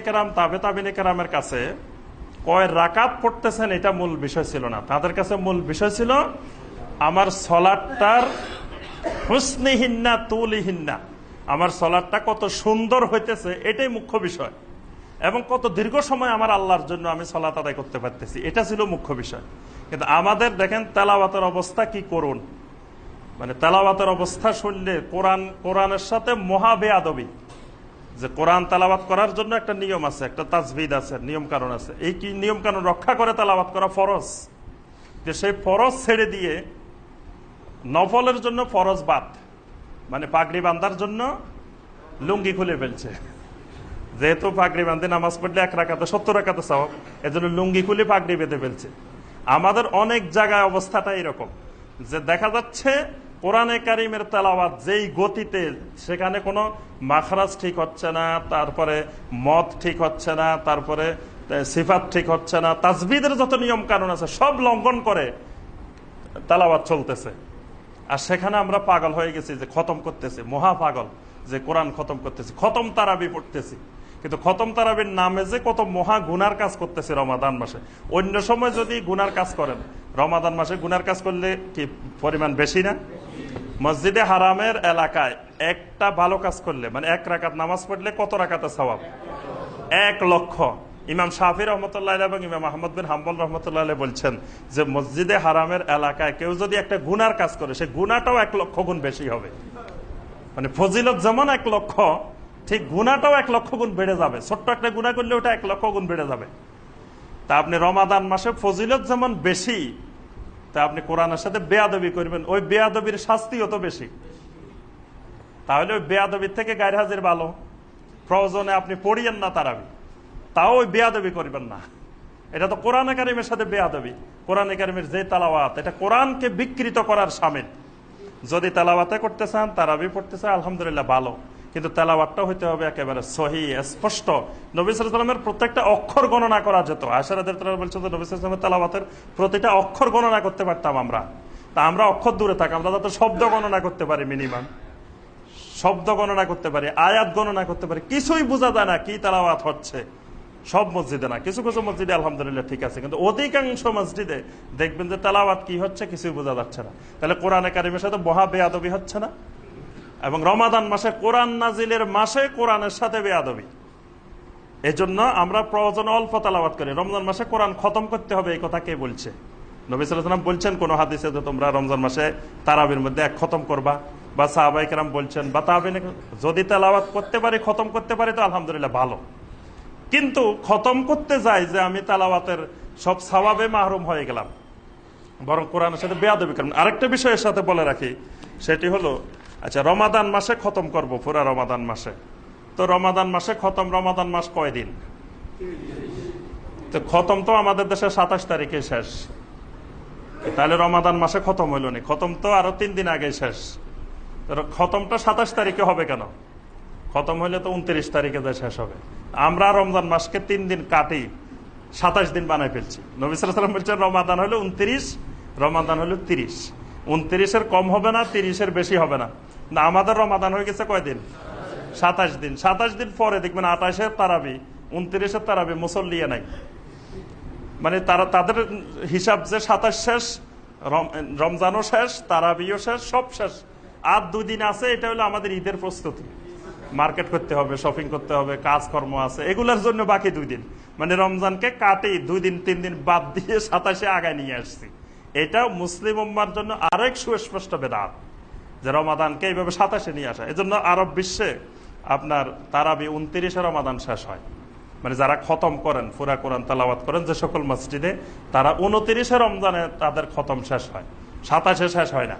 কেরামের কাছে কয় পড়তেছেন, এটা মূল বিষয় ছিল না। তাদের কাছে মূল বিষয় ছিল, আমার সলাটটার আমার সলাটটা কত সুন্দর হইতেছে, এটাই মুখ্য বিষয়। এবং কত দীর্ঘ সময় আমার আল্লাহর জন্য আমি সলাত আদায় করতে পারতেছি, এটা ছিল মুখ্য বিষয়। কিন্তু আমাদের দেখেন তেলাওয়াতের অবস্থা কি করুন? মানে তেলাওয়াতের অবস্থা শুনলে কোরআন, কোরআনের সাথে মহাবেয়াদবি। যে কোরআন তালাবাত করার জন্য একটা নিয়ম আছে, একটা তাজবিদ আছে নিয়ম কারণ আছে। এই কি নিয়ম কারণ রক্ষা করে তালাবাত করা ফরজ? যে সেই ফরজ ছেড়ে দিয়ে নফলের জন্য ফরজ বাদ মানে পাগড়ি বান্ধার জন্য লুঙ্গি খুলে ফেলছে। যেহেতু পাগড়ি বান্ধে নামাজ পড়লে এক রাখাতে সত্তর রাখাতে চাও এজন্য লুঙ্গি খুলে পাগড়ি বেঁধে ফেলছে। আমাদের অনেক জায়গায় অবস্থাটা এরকম, যে দেখা যাচ্ছে কোরআনে কারিমের তেলাওয়াত যেই গতিতে, সেখানে কোনো মাখরাজ ঠিক হচ্ছে না, তারপরে মদ ঠিক হচ্ছে না, তারপরে সিফাত ঠিক হচ্ছে না, তাজবিদের যত নিয়ম কানুন আছে, সব লঙ্ঘন করে তেলাওয়াত চলতেছে। আর সেখানে আমরা পাগল হয়ে গেছি যে খতম করতেছি, মহা পাগল যে কোরআন খতম করতেছি, খতম তারাবি পড়তেছি। কিন্তু খতম তারাবির নামে যে কত মহা গুনার কাজ করতেছে রমাদান মাসে। অন্য সময় যদি গুনার কাজ করেন, রমাদান মাসে গুনার কাজ করলে কি পরিমাণ বেশি না? মসজিদে হারামের এলাকায় একটা ভালো কাজ করলে মানে এক রাকাত নামাজ পড়লে কত রাকাতে স্বভাব এক লক্ষ। ইমাম শাহি রহমতুল্লাহ এবং ইমাম আহমদ বিন হাম্বল রহমতুল্লাহ বলছেন যে মসজিদে হারামের এলাকায় কেউ যদি একটা গুনার কাজ করে, সে গুনাটাও এক লক্ষ গুণ বেশি হবে। মানে ফজিলত যেমন এক লক্ষ, ঠিক গুণাটাও এক লক্ষ গুণ বেড়ে যাবে। ছোট্ট একটা গুণা করলে ওটা এক লক্ষ গুণ বেড়ে যাবে। তা আপনি রমাদান মাসে ফজিলত যেমন বেশি তা আপনি কোরআনের সাথে বেয়াদবি করবেন। ওই বেয়াদবির শাস্তিও তো বেশি। তাহলে ওই বেয়াদবির থেকে গায়ের হাজির ভালো। প্রয়োজনে আপনি পড়িয়েন না তারাবি। তাও ওই বেয়াদবি করবেন না। এটা তো কোরআন একাডেমির সাথে বেয়াদবি। কোরআন একাডেমির যে তালাওয়াত, এটা কোরআনকে বিকৃত করার সামিল। যদি তেলাওয়াতে করতে চান, তারাবি পড়তে চান, আলহামদুলিল্লাহ ভালো। কিন্তু তেলাওয়াতটা হইতে হবে একেবারে সহি, স্পষ্ট। নবী সালামের প্রত্যেকটা অক্ষর গণনা করা যেত। আয়সারাদের বলছে যে নবী সালামের তেলাওয়াতের প্রতিটা অক্ষর গণনা করতে পারতাম আমরা। তা আমরা অক্ষর দূরে থাকি, আমরা যাতে শব্দ গণনা করতে পারি মিনিমাম। শব্দ গণনা করতে পারি, আয়াত গণনা করতে পারি, কিছুই বোঝা যায় না কি তেলাওয়াত হচ্ছে। সব মসজিদে না, কিছু কিছু মসজিদে আলহামদুলিল্লাহ ঠিক আছে, কিন্তু অধিকাংশ মসজিদে দেখবেন যে তেলাওয়াত কি হচ্ছে কিছুই বোঝা যাচ্ছে না। তাহলে কোরআনে কারিমের সাথে মহা বেয়াদবি হচ্ছে না? এবং রমাদান মাসে কোরআন নাজিলের মাসে কোরআনের সাথে বেয়াদবি। এই জন্য আমরা প্রয়োজন অল্প তালাবাদ করি। রমজান মাসে কোরআন খতম করতে হবে, এই কথা কে বলছে? নবী সাল্লাম বলছেন, কোন হাদিসে যে তোমরা রমজান মাসে তারাবির মধ্যে এক খতম করবা, বা সাহাবাইকেরাম বলছেন, বা তাবিন যদি তেলাওয়াত করতে পারি, খতম করতে পারি, তো আলহামদুলিল্লাহ ভালো। কিন্তু খতম করতে যাই যে আমি তালাওয়াতের সব স্বভাবে মাহরুম হয়ে গেলাম। বরং কোরআনের সাথে বেয়াদবি করবেন আরেকটা বিষয়ের সাথে বলে রাখি, সেটি হলো আচ্ছা রমাদান মাসে খতম করব পুরা রমাদান মাসে। তো রমাদান মাসে খতম, রমাদান মাস কয়দিন? তো খতম তো আমাদের দেশে সাতাশ তারিখে শেষ। তাহলে রমাদান মাসে খতম হইল নি। খতম তো আরও তিন দিন আগে শেষ। খতমটা সাতাশ তারিখে হবে কেন? খতম হইলে তো উনত্রিশ তারিখে শেষ হবে। আমরা রমজান মাসকে তিন দিন কাটি, সাতাশ দিন বানাই ফেলছি। নবিসাম বলছেন, রমাদান হলে উনত্রিশ, রমাদান হলো তিরিশ। উনত্রিশের কম হবে না, তিরিশের বেশি হবে না। না আমাদের রমাদান হয়ে গেছে কয়দিন? সাতাশ দিন। সাতাশ দিন পরে দেখবেন আঠাশের তারাবি, উনত্রিশের তারাবি মুসল্লিয়ে নাই। মানে তারা, তাদের হিসাব যে সাতাশ শেষ রমজানও শেষ, তারাবিও শেষ, সব শেষ। আর দুই দিন আছে, এটা হলো আমাদের ঈদের প্রস্তুতি। মার্কেট করতে হবে, শপিং করতে হবে, কাজকর্ম আছে, এগুলোর জন্য বাকি দুই দিন। মানে রমজানকে কাটি দুই দিন, তিন দিন বাদ দিয়ে সাতাশে আগায় নিয়ে আসছি। এটা মুসলিম উম্মার জন্য আরেক সুস্পষ্ট বেদাত। যে রমাদানকে এইভাবে সাতাশে নিয়ে আসা। এজন্য আরব বিশ্বে আপনার তারাবি উনত্রিশে রমাদান শেষ হয়। মানে যারা খতম করেন, ফুরা কোরআন তালাবাদ করেন, যে সকল মসজিদে তারা উনত্রিশে রমজানে তাদের খতম শেষ হয়। সাতাশে শেষ হয় না।